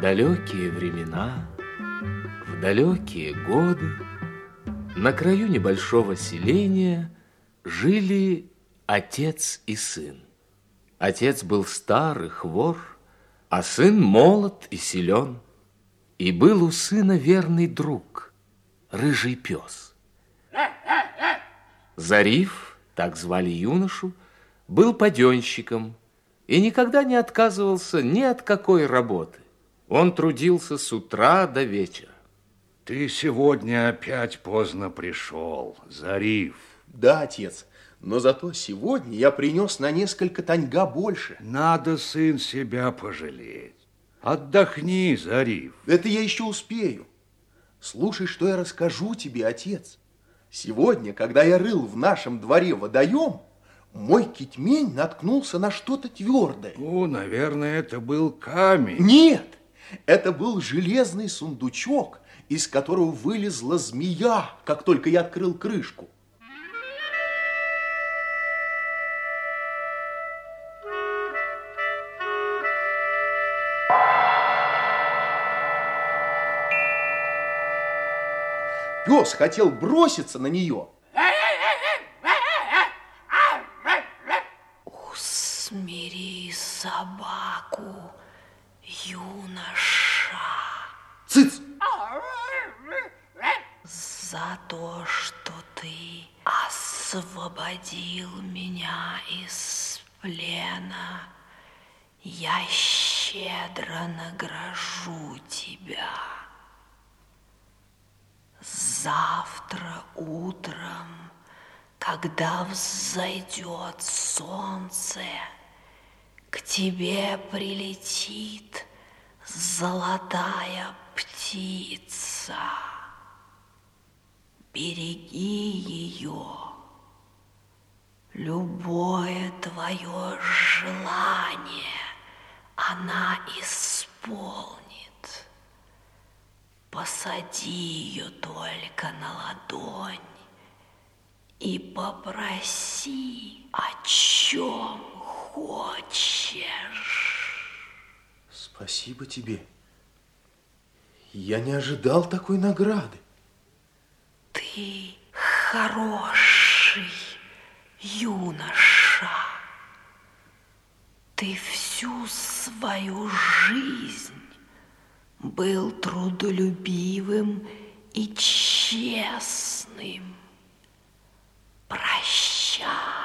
Далекие времена, в далекие годы на краю небольшого селения жили отец и сын. Отец был старый хвор, а сын молод и силен. И был у сына верный друг, рыжий пес. Зариф, так звали юношу, был паденщиком и никогда не отказывался ни от какой работы. Он трудился с утра до вечера. Ты сегодня опять поздно пришел, Зариф. Да, отец, но зато сегодня я принес на несколько таньга больше. Надо, сын, себя пожалеть. Отдохни, Зариф. Это я еще успею. Слушай, что я расскажу тебе, отец. Сегодня, когда я рыл в нашем дворе водоем, мой китмень наткнулся на что-то твердое. Ну, наверное, это был камень. Нет, это был железный сундучок, из которого вылезла змея, как только я открыл крышку. Пес хотел броситься на нее. Усмири собаку, юноша. Цыц! За то, что ты освободил меня из плена, я щедро награжу тебя. Завтра утром, когда взойдет солнце, к тебе прилетит золотая птица. Береги ее. Любое твое желание она исполнит. Посади ее только на ладонь и попроси, о чем хочешь. Спасибо тебе. Я не ожидал такой награды. Ты хороший юноша. Ты всю свою жизнь был трудолюбивым и честным. Прощай.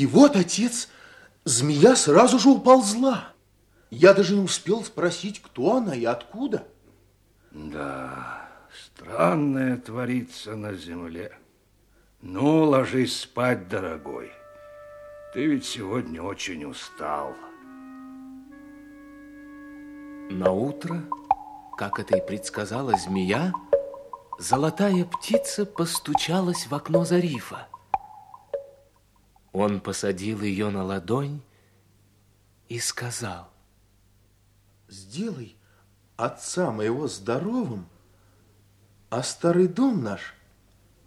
И вот, отец, змея сразу же уползла. Я даже не успел спросить, кто она и откуда. Да, странное творится на земле. Ну, ложись спать, дорогой. Ты ведь сегодня очень устал. На утро, как это и предсказала змея, золотая птица постучалась в окно Зарифа. Он посадил ее на ладонь и сказал. Сделай отца моего здоровым, а старый дом наш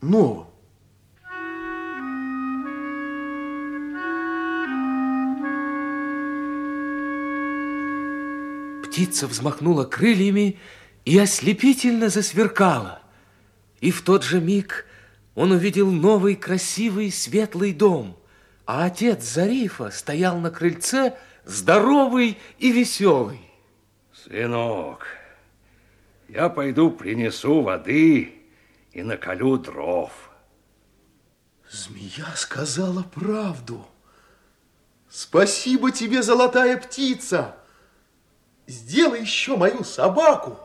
новым. Птица взмахнула крыльями и ослепительно засверкала. И в тот же миг он увидел новый красивый светлый дом, а отец Зарифа стоял на крыльце здоровый и веселый. Сынок, я пойду принесу воды и наколю дров. Змея сказала правду. Спасибо тебе, золотая птица. Сделай еще мою собаку,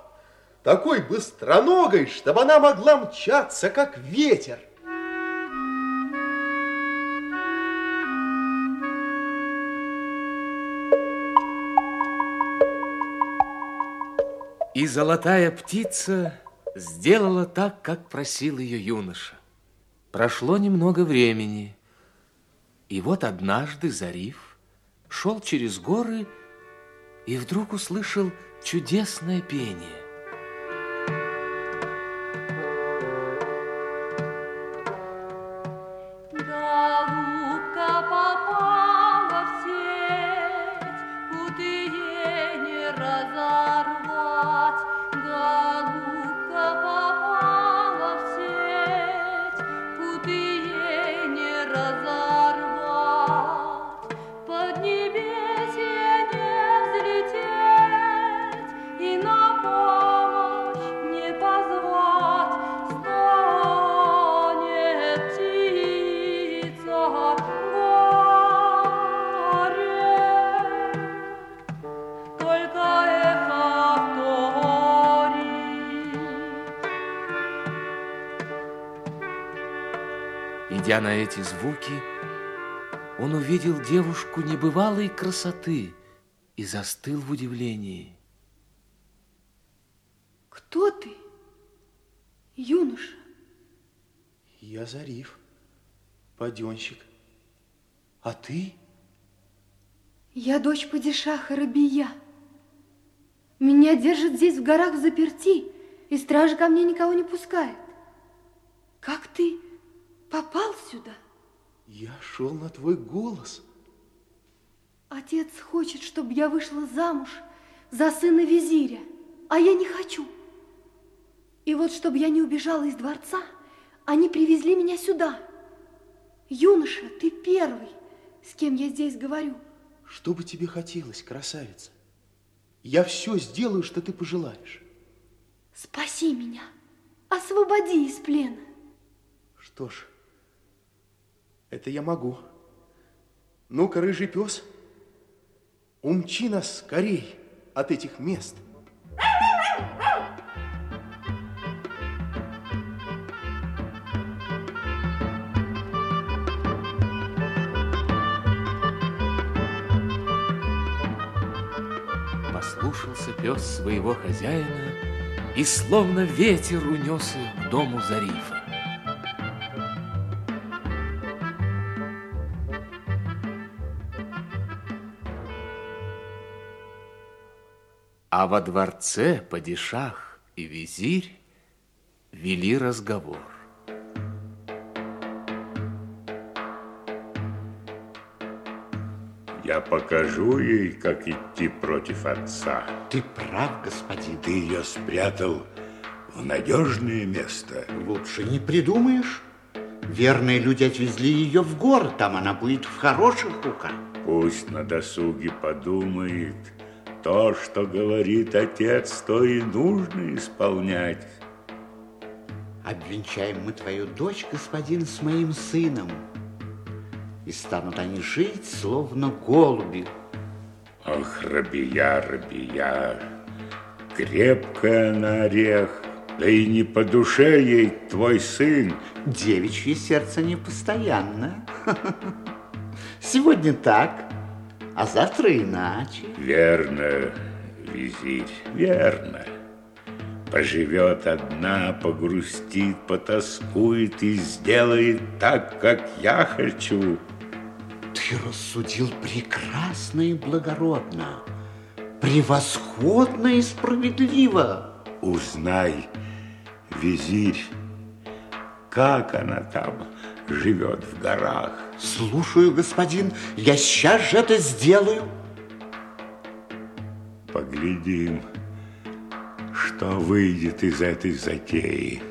такой быстроногой, чтобы она могла мчаться, как ветер. И золотая птица сделала так, как просил ее юноша. Прошло немного времени, и вот однажды Зариф шел через горы и вдруг услышал чудесное пение. Идя на эти звуки, он увидел девушку небывалой красоты и застыл в удивлении. Кто ты, юноша? Я Зариф, паденщик. А ты? Я дочь падишаха Рабия. Меня держат здесь в горах в заперти, и стража ко мне никого не пускает. Как ты попал сюда? Я шел на твой голос. Отец хочет, чтобы я вышла замуж за сына визиря, а я не хочу. И вот, чтобы я не убежала из дворца, они привезли меня сюда. Юноша, ты первый, с кем я здесь говорю. Что бы тебе хотелось, красавица? Я все сделаю, что ты пожелаешь. Спаси меня, освободи из плена. Что ж, это я могу. Ну-ка, рыжий пес, умчи нас скорей от этих мест. Послушался пес своего хозяина и словно ветер унес их к дому Зарифа. А во дворце падишах и визирь вели разговор. Я покажу ей, как идти против отца. Ты прав, господин. Ты ее спрятал в надежное место. Лучше не придумаешь. Верные люди отвезли ее в город, там она будет в хороших руках. Пусть на досуге подумает, то, что говорит отец, то и нужно исполнять. Обвенчаем мы твою дочь, господин, с моим сыном. И станут они жить, словно голуби. Ох, Рабия, Рабия, крепкая на орех, да и не по душе ей твой сын. Девичье сердце непостоянно. Сегодня так, а завтра иначе. Верно, визирь, верно. Поживет одна, погрустит, потаскует и сделает так, как я хочу. Ты рассудил прекрасно и благородно, превосходно и справедливо. Узнай, визирь, как она там живет в горах. Слушаю, господин, я сейчас же это сделаю. Поглядим, что выйдет из этой затеи.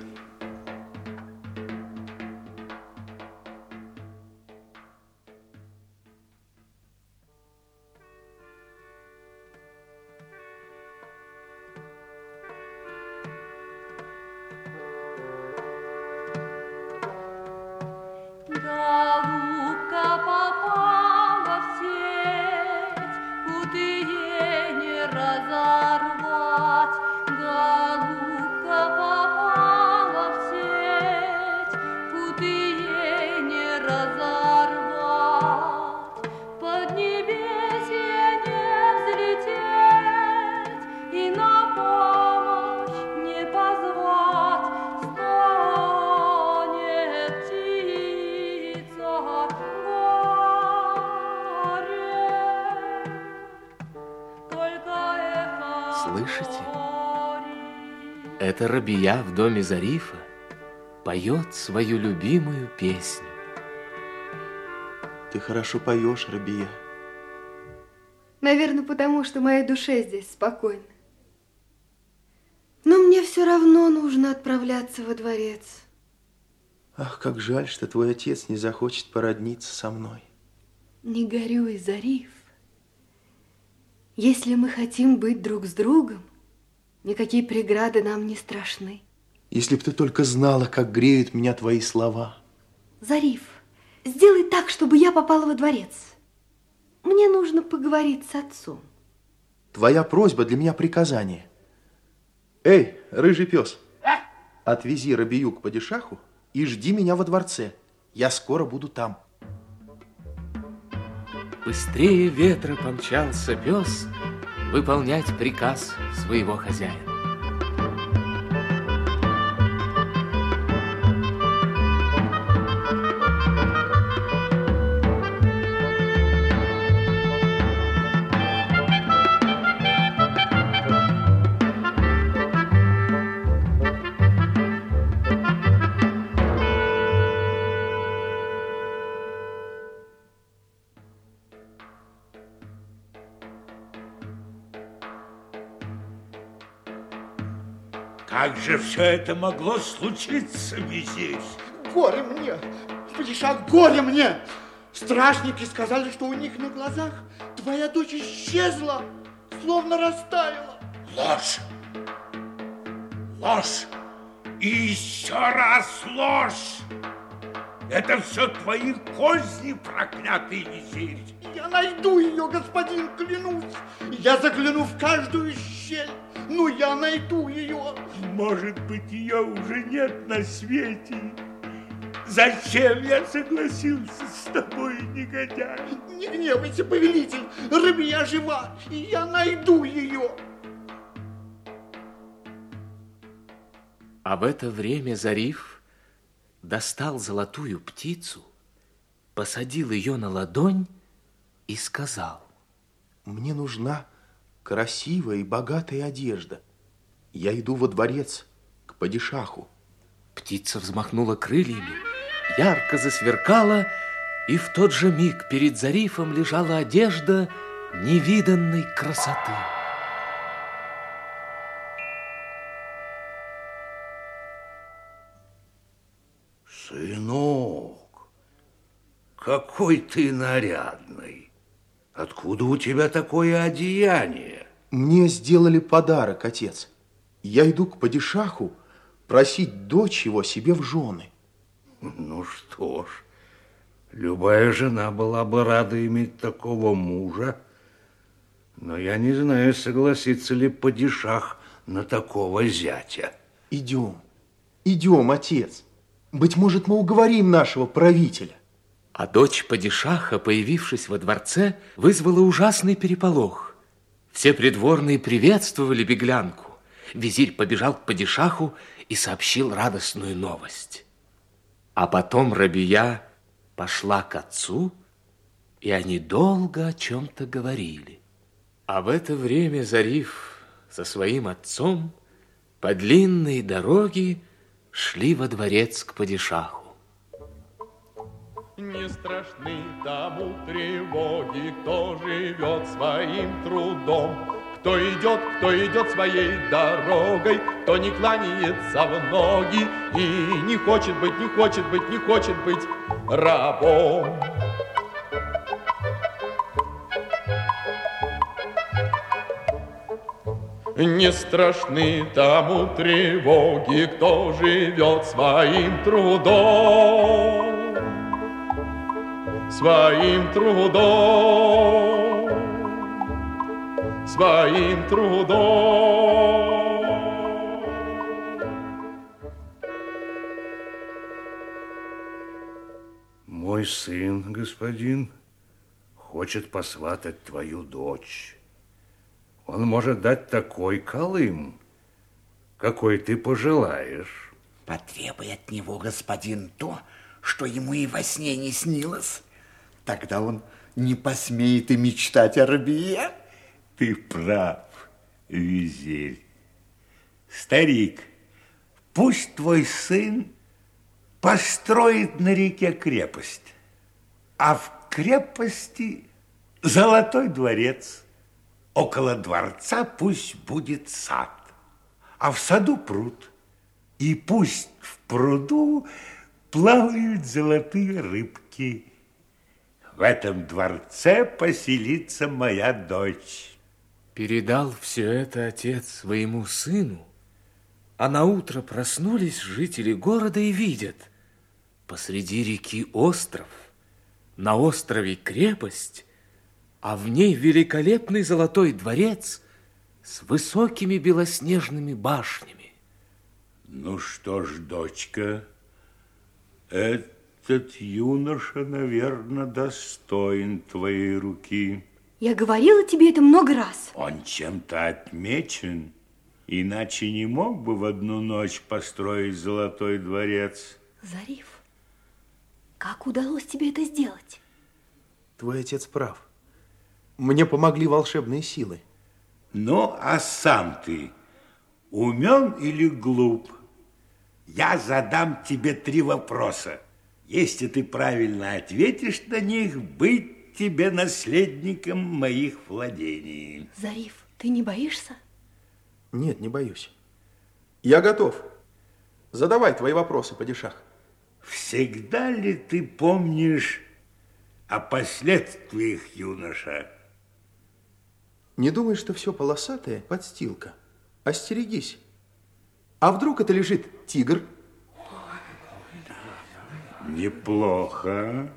Это Рабия в доме Зарифа поет свою любимую песню. Ты хорошо поешь, Рабия. Наверное, потому что моей душе здесь спокойно. Но мне все равно нужно отправляться во дворец. Ах, как жаль, что твой отец не захочет породниться со мной. Не горюй, Зариф. Если мы хотим быть друг с другом, никакие преграды нам не страшны. Если б ты только знала, как греют меня твои слова. Зариф, сделай так, чтобы я попала во дворец. Мне нужно поговорить с отцом. Твоя просьба для меня приказание. Эй, рыжий пес, отвези Рабию к падишаху и жди меня во дворце. Я скоро буду там. Быстрее ветра помчался пес выполнять приказ своего хозяина. Как же все это могло случиться, визирь? Горе мне! Падишах, горе мне! Стражники сказали, что у них на глазах твоя дочь исчезла, словно растаяла. Ложь! Ложь! И еще раз ложь! Это все твои козни, проклятый визирь! Я найду ее, господин, клянусь. Я загляну в каждую щель, но я найду ее. Может быть, ее уже нет на свете. Зачем я согласился с тобой, негодяй? Не гневайся, повелитель, Рабия жива, и я найду ее. А в это время Зариф достал золотую птицу, посадил ее на ладонь и сказал. Мне нужна красивая и богатая одежда. Я иду во дворец к падишаху. Птица взмахнула крыльями, ярко засверкала, и в тот же миг перед Зарифом лежала одежда невиданной красоты. Сынок, какой ты нарядный. Откуда у тебя такое одеяние? Мне сделали подарок, отец. Я иду к падишаху просить дочь его себе в жены. Ну что ж, любая жена была бы рада иметь такого мужа, но я не знаю, согласится ли падишах на такого зятя. Идем, идем, отец. Быть может, мы уговорим нашего правителя. А дочь падишаха, появившись во дворце, вызвала ужасный переполох. Все придворные приветствовали беглянку. Визирь побежал к падишаху и сообщил радостную новость. А потом Рабия пошла к отцу, и они долго о чем-то говорили. А в это время Зариф со своим отцом по длинной дороге шли во дворец к падишаху. Не страшны тому тревоги, кто живет своим трудом, кто идет, кто идет своей дорогой, кто не кланяется в ноги и не хочет быть, не хочет быть, не хочет быть рабом. Не страшны тому тревоги, кто живет своим трудом, своим трудом, своим трудом. Мой сын, господин, хочет посватать твою дочь. Он может дать такой колым, какой ты пожелаешь. Потребуй от него, господин, то, что ему и во сне не снилось. Тогда он не посмеет и мечтать о рабие. Ты прав, визирь. Старик, пусть твой сын построит на реке крепость, а в крепости золотой дворец. Около дворца пусть будет сад, а в саду пруд. И пусть в пруду плавают золотые рыбки. В этом дворце поселится моя дочь. Передал все это отец своему сыну, а на утро проснулись жители города и видят, посреди реки остров, на острове крепость, а в ней великолепный золотой дворец с высокими белоснежными башнями. Ну что ж, дочка, этот юноша, наверное, достоин твоей руки. Я говорила тебе это много раз. Он чем-то отмечен, иначе не мог бы в одну ночь построить золотой дворец. Зариф, как удалось тебе это сделать? Твой отец прав. Мне помогли волшебные силы. Ну, а сам ты умен или глуп? Я задам тебе три вопроса. Если ты правильно ответишь на них, быть тебе наследником моих владений. Зариф, ты не боишься? Нет, не боюсь. Я готов. Задавай твои вопросы, падишах. Всегда ли ты помнишь о последствиях, юноша? Не думай, что все полосатое – подстилка. Остерегись. А вдруг это лежит тигр? Неплохо.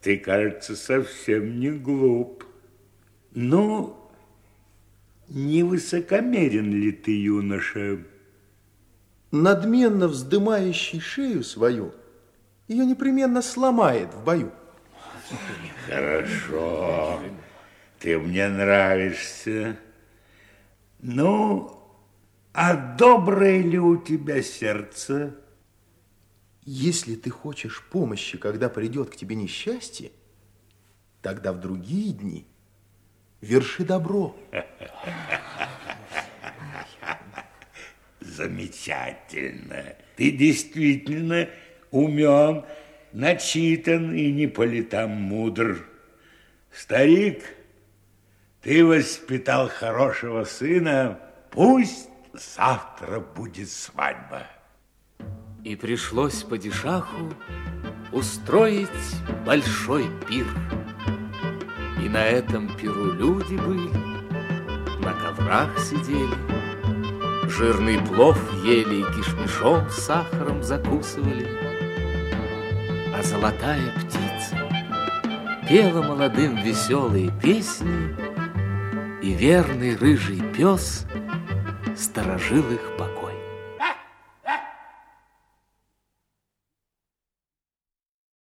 Ты, кажется, совсем не глуп. Ну, не высокомерен ли ты, юноша? Надменно вздымающий шею свою, ее непременно сломает в бою. Хорошо. Ты мне нравишься. Ну, а доброе ли у тебя сердце? Если ты хочешь помощи, когда придет к тебе несчастье, тогда в другие дни верши добро. Замечательно. Ты действительно умен, начитан и не по летам мудр. Старик, ты воспитал хорошего сына, пусть завтра будет свадьба. И пришлось падишаху устроить большой пир. И на этом пиру люди были, на коврах сидели, жирный плов ели и кишмишом с сахаром закусывали. А золотая птица пела молодым веселые песни, и верный рыжий пес сторожил их.